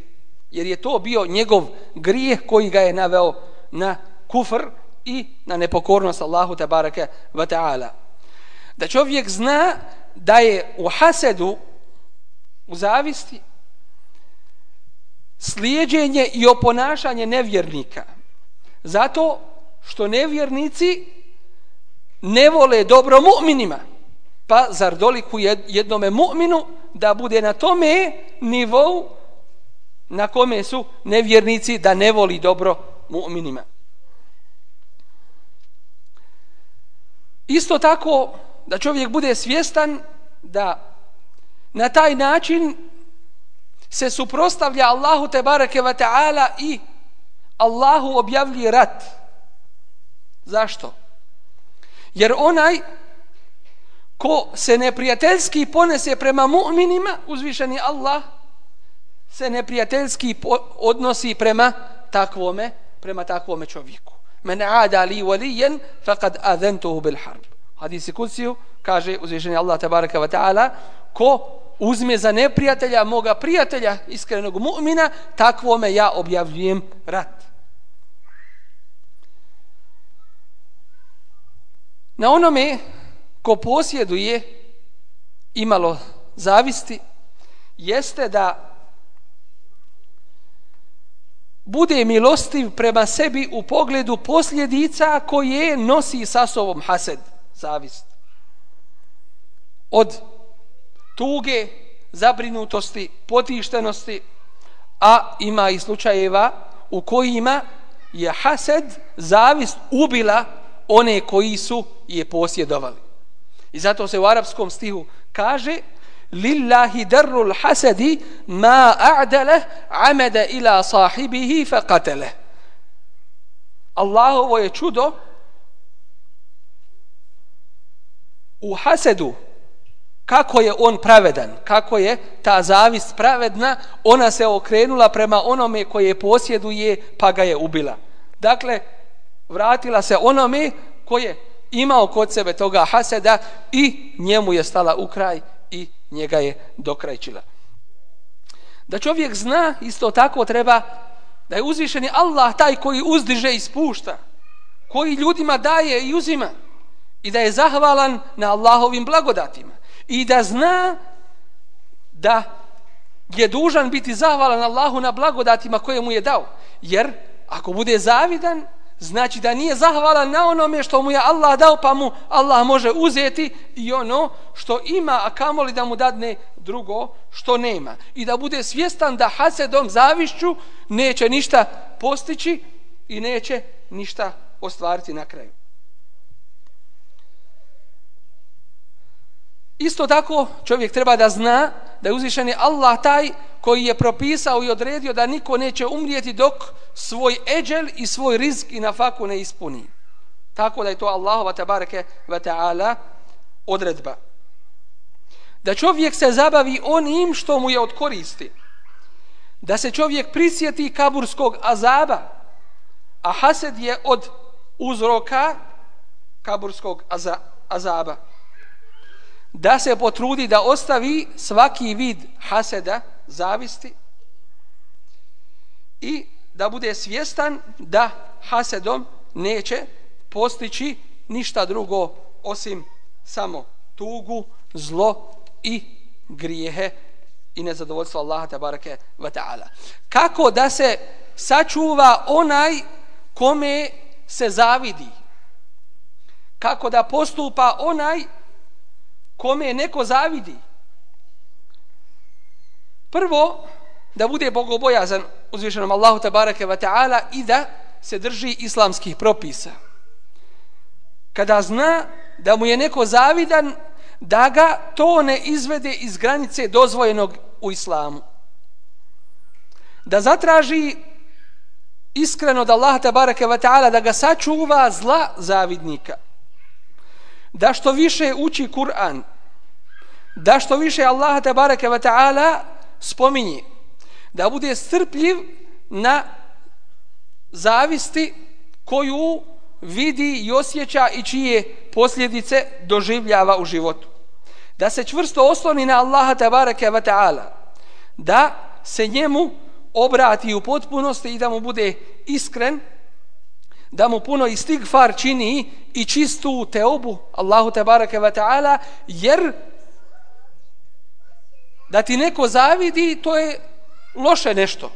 Jer je to bio njegov grijeh koji ga je naveo na kufr i na nepokornost Allahu te bareke ve taala. Da čovjek zna da je u hasedu u zavisti slijedjenje i oponašanje nevjernika. Zato što nevjernici ne vole dobro mu'minima. Pa zar doliku jednome mu'minu da bude na tome nivou na kome su nevjernici da ne voli dobro mu'minima. Isto tako da čovjek bude svjestan da na taj način se suprostavlja Allahu te bareke ve taala i Allahu objavljuje rat. Zašto? Jer onaj ko se neprijateljski ponese prema mu'minima, uzvišeni Allah, se neprijateljski odnosi prema takvome prema takvom čovjeku. Men ada li walijen, faqad adantuhu bil harb. Hadisi kuciju, kaže uzvišeni Allah tabaraka ve taala ko uzme za neprijatelja moga prijatelja iskrenog mu'mina takvome ja objavljujem rat. Na onome ko posjeduje imalo zavisti jeste da bude milostiv prema sebi u pogledu posljedica koje nosi sa sobom hased, zavist. Od tuge, zabrinutosti, potištenosti, a ima i slučajeva u kojima je hased, zavist, ubila one koji su je posjedovali. I zato se u arapskom stihu kaže Lillahi darrul hasadi ma a'dale amada ila sahibihi fa qatale. Allahovo je čudo u hasedu kako je on pravedan, kako je ta zavist pravedna, ona se okrenula prema onome koje posjeduje pa ga je ubila. Dakle, vratila se onome koje imao kod sebe toga haseda i njemu je stala u kraj i njega je dokrajčila. Da čovjek zna, isto tako treba da je uzvišeni Allah taj koji uzdiže i spušta, koji ljudima daje i uzima i da je zahvalan na Allahovim blagodatima i da zna da je dužan biti zahvalan Allahu na blagodatima koje mu je dao. Jer ako bude zavidan, znači da nije zahvalan na onome što mu je Allah dao, pa mu Allah može uzeti i ono što ima, a kamoli da mu dadne drugo što nema. I da bude svjestan da hasedom zavišću neće ništa postići i neće ništa ostvariti na kraju. Isto tako čovjek treba da zna da je uzvišeni Allah taj koji je propisao i odredio da niko neće umrijeti dok svoj eđel i svoj rizk i na faku ne ispuni. Tako da je to Allahova tabareke wa ta'ala odredba. Da čovjek se zabavi onim što mu je od koristi. Da se čovjek prisjeti kaburskog azaba. A hased je od uzroka kaburskog azaba da se potrudi da ostavi svaki vid haseda, zavisti i da bude svjestan da hasedom neće postići ništa drugo osim samo tugu, zlo i grijehe i nezadovoljstvo Allaha tabarake wa ta'ala. Kako da se sačuva onaj kome se zavidi? Kako da postupa onaj kome neko zavidi. Prvo, da bude bogobojazan uzvišenom Allahu tabaraka wa ta'ala i da se drži islamskih propisa. Kada zna da mu je neko zavidan, da ga to ne izvede iz granice dozvojenog u islamu. Da zatraži iskreno od Allaha tabaraka wa ta'ala da ga sačuva zla zavidnika. Da što više uči Kur'an, da što više Allaha te bareke ve taala spominje da bude strpljiv na zavisti koju vidi i osjeća i čije posljedice doživljava u životu. Da se čvrsto osloni na Allaha te bareke ve taala da se njemu obrati u potpunosti i da mu bude iskren da mu puno istigfar čini i čistu teobu Allahu te bareke ve taala jer da ti neko zavidi, to je loše nešto.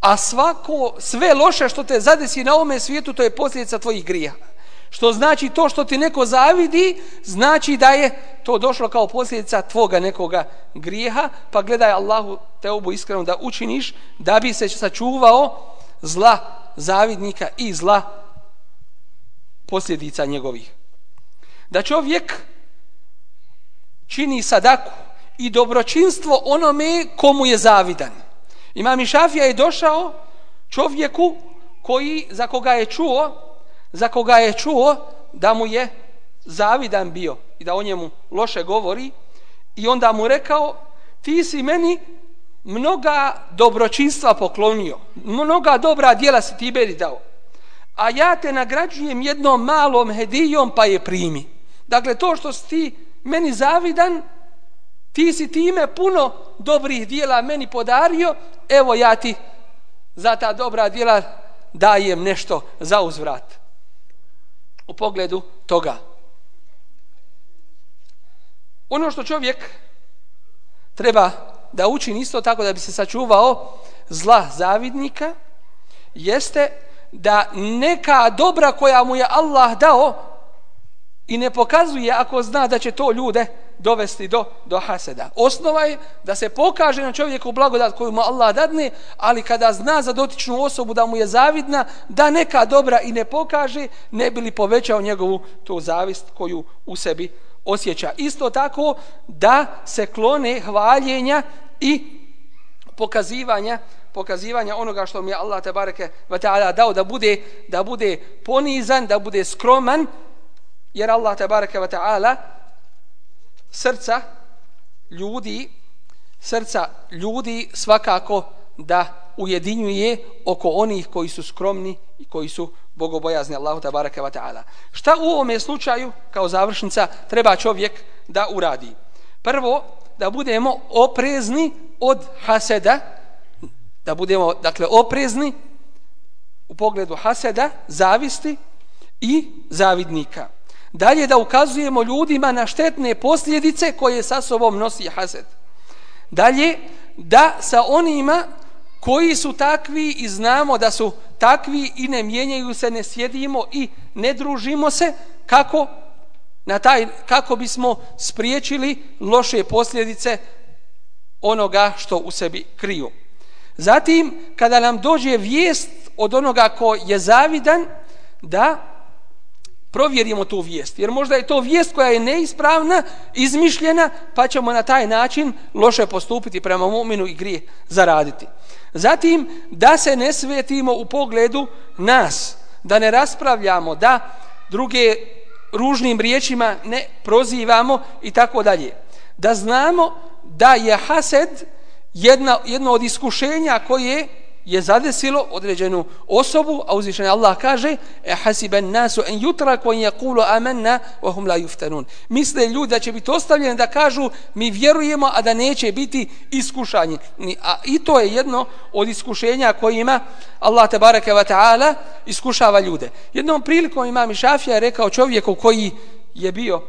A svako, sve loše što te zadesi na ovome svijetu, to je posljedica tvojih grija. Što znači to što ti neko zavidi, znači da je to došlo kao posljedica tvoga nekoga grijeha, pa gledaj Allahu te obu iskreno da učiniš, da bi se sačuvao zla zavidnika i zla posljedica njegovih. Da čovjek čini sadaku, i dobročinstvo onome komu je zavidan. Imam Išafija je došao čovjeku koji za koga je čuo za koga je čuo da mu je zavidan bio i da o njemu loše govori i onda mu rekao ti si meni mnoga dobročinstva poklonio mnoga dobra dijela si ti beri dao a ja te nagrađujem jednom malom hedijom pa je primi dakle to što si ti meni zavidan ti si time puno dobrih dijela meni podario, evo ja ti za ta dobra dijela dajem nešto za uzvrat. U pogledu toga. Ono što čovjek treba da učini isto tako da bi se sačuvao zla zavidnika, jeste da neka dobra koja mu je Allah dao i ne pokazuje ako zna da će to ljude dovesti do, do haseda. Osnova je da se pokaže na čovjeku blagodat koju mu Allah dadne, ali kada zna za dotičnu osobu da mu je zavidna, da neka dobra i ne pokaže, ne bi li povećao njegovu tu zavist koju u sebi osjeća. Isto tako da se klone hvaljenja i pokazivanja pokazivanja onoga što mi je Allah te bareke ve taala dao da bude da bude ponizan, da bude skroman, jer Allah te bareke ve taala srca ljudi srca ljudi svakako da ujedinjuje oko onih koji su skromni i koji su bogobojazni Allahu te bareke ve taala. Šta u ovom slučaju kao završnica treba čovjek da uradi? Prvo da budemo oprezni od haseda, da budemo dakle oprezni u pogledu haseda, zavisti i zavidnika. Dalje da ukazujemo ljudima na štetne posljedice koje sa sobom nosi hased. Dalje da sa onima koji su takvi i znamo da su takvi i ne mijenjaju se, ne sjedimo i ne družimo se, kako na taj kako bismo spriječili loše posljedice onoga što u sebi kriju. Zatim, kada nam dođe vijest od onoga ko je zavidan, da provjerimo tu vijest. Jer možda je to vijest koja je neispravna, izmišljena, pa ćemo na taj način loše postupiti prema muminu i grije zaraditi. Zatim, da se ne svetimo u pogledu nas, da ne raspravljamo, da druge ružnim riječima ne prozivamo i tako dalje. Da znamo da je hased jedna, jedno od iskušenja koje je zadesilo određenu osobu, a uzvišen Allah kaže e hasiben nasu en jutra kon je kulu amenna vahum la yuftanun. Misle ljudi da će biti ostavljeni da kažu mi vjerujemo, a da neće biti iskušanje. A i to je jedno od iskušenja kojima Allah te bareke wa ta'ala iskušava ljude. Jednom prilikom imam Šafija je rekao čovjeku koji je bio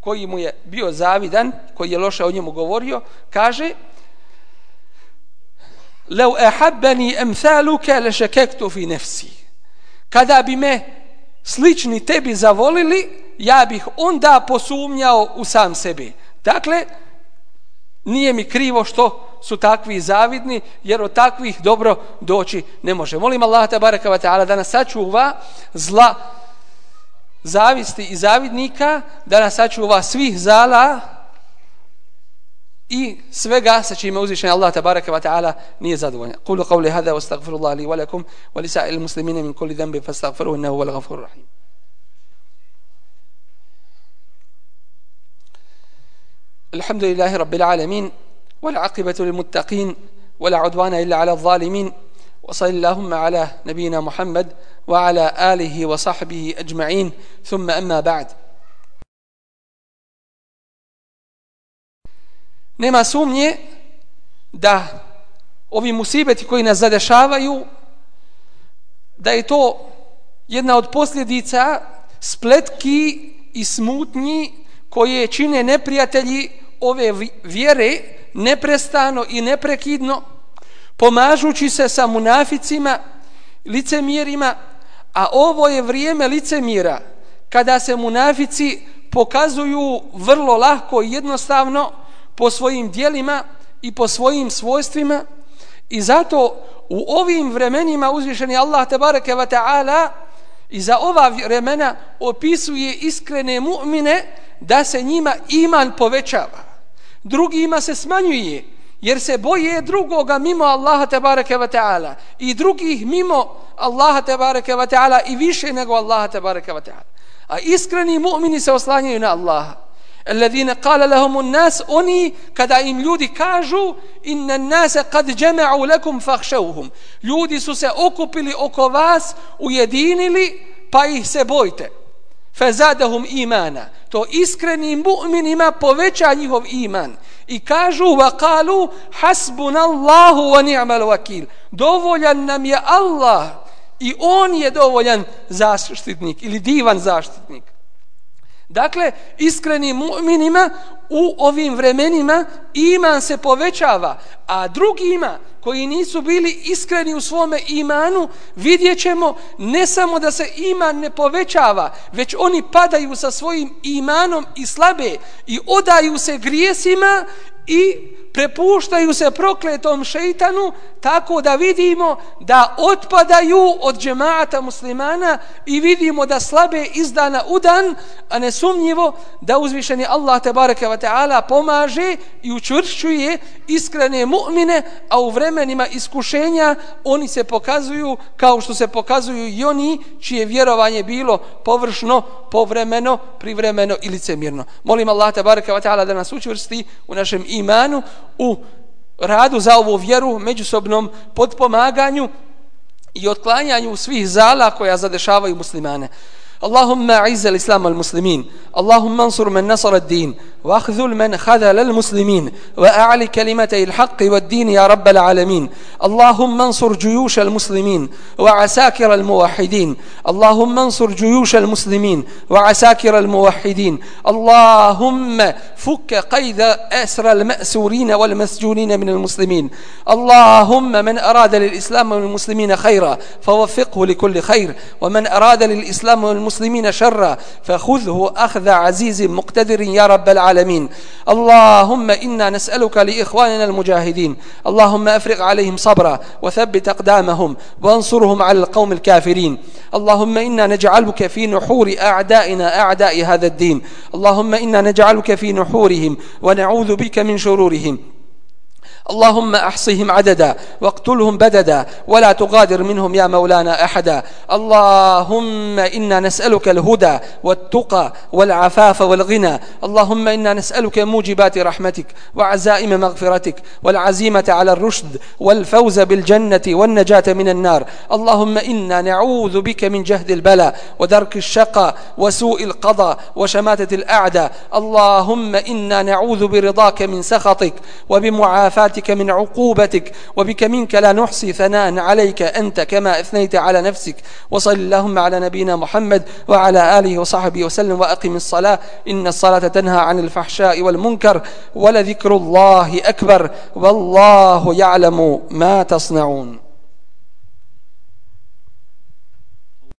koji mu je bio zavidan, koji je loše o njemu govorio, kaže لو أحبني أمثالك لشككت في نفسي kada bi me slični tebi zavolili ja bih onda posumnjao u sam sebi dakle nije mi krivo što su takvi zavidni jer od takvih dobro doći ne može molim Allah te bareka ve taala da nas sačuva zla zavisti i zavidnika da nas sačuva svih zala i svega sa čime uzvišen Allah tabaraka wa ta'ala nije zadovoljan. Kulu qavli hada wa astaghfirullah li walakum wa li sa'il muslimina min kulli dhanbi fastaghfiruhu innahu wal ghafurur rahim. الحمد لله رب العالمين والعاقبة للمتقين ولا عدوان إلا على الظالمين وصل اللهم على نبينا محمد وعلى آله وصحبه أجمعين ثم أما بعد nema sumnje da ovi musibeti koji nas zadešavaju da je to jedna od posljedica spletki i smutnji koje čine neprijatelji ove vjere neprestano i neprekidno pomažući se sa munaficima licemjerima a ovo je vrijeme licemjera kada se munafici pokazuju vrlo lahko i jednostavno po svojim dijelima i po svojim svojstvima. I zato u ovim vremenima uzvišeni Allah tebareke ve taala i za ova vremena opisuje iskrene mu'mine da se njima iman povećava. Drugima se smanjuje jer se boje drugoga mimo Allaha tebareke ve taala i drugih mimo Allaha tebareke ve taala i više nego Allaha tebareke ve taala. A iskreni mu'mini se oslanjaju na Allaha. Alladine qala lahumun nas oni kada im ljudi kažu inna nas kad jama'u lakum fakhshawhum. Ljudi su se okupili oko vas, ujedinili, pa ih se bojte. Fezadahum imana. To iskrenim mu'minima poveća njihov iman. I kažu wa qalu hasbunallahu wa ni'mal wakil. Dovoljan nam je Allah i on je dovoljan zaštitnik ili divan zaštitnik. Dakle, iskreni mu'minima u ovim vremenima iman se povećava, a drugima koji nisu bili iskreni u svome imanu, vidjet ćemo ne samo da se iman ne povećava, već oni padaju sa svojim imanom i slabe i odaju se grijesima i prepuštaju se prokletom šeitanu tako da vidimo da otpadaju od džemata muslimana i vidimo da slabe izdana u dan, a nesumnjivo da uzvišeni Allah te bareke ve taala pomaže i učvršćuje iskrene mu'mine, a u vremenima iskušenja oni se pokazuju kao što se pokazuju i oni čije vjerovanje bilo površno, povremeno, privremeno ili cemirno. Molim Allah te bareke ve taala da nas učvrsti u našem imanu, u radu za ovu vjeru, međusobnom podpomaganju i otklanjanju svih zala koja zadešavaju muslimane. Allahumma اللهم أعز muslimin, Allahumma ansur انصر من نصر din, واخذل من خذل المسلمين واعل كلمتي الحق والدين يا رب العالمين. اللهم انصر جيوش المسلمين وعساكر الموحدين. اللهم انصر جيوش المسلمين وعساكر الموحدين. اللهم فك قيد أسر المأسورين والمسجونين من المسلمين. اللهم من أراد للإسلام والمسلمين خيرا فوفقه لكل خير. ومن أراد للإسلام والمسلمين المسلمين شرا فخذه أخذ عزيز مقتدر يا رب العالمين. اللهم إنا نسألك لإخواننا المجاهدين. اللهم أفرغ عليهم صبرا وثبت أقدامهم وانصرهم على القوم الكافرين. اللهم إنا نجعلك في نحور أعدائنا أعداء هذا الدين. اللهم إنا نجعلك في نحورهم ونعوذ بك من شرورهم. اللهم احصهم عددا واقتلهم بددا ولا تغادر منهم يا مولانا أحدا. اللهم إنا نسألك الهدى والتقى والعفاف والغنى. اللهم إنا نسألك موجبات رحمتك وعزائم مغفرتك والعزيمة على الرشد والفوز بالجنة والنجاة من النار. اللهم إنا نعوذ بك من جهد البلاء ودرك الشقى وسوء القضاء وشماتة الأعداء. اللهم إنا نعوذ برضاك من سخطك وبمعافاتك برحمتك من عقوبتك وبك منك لا نحصي ثناء عليك أنت كما أثنيت على نفسك. وصل اللهم على نبينا محمد وعلى آله وصحبه وسلم وأقم الصلاة. إن الصلاة تنهى عن الفحشاء والمنكر ولذكر الله أكبر. والله يعلم ما تصنعون.